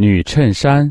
女衬衫。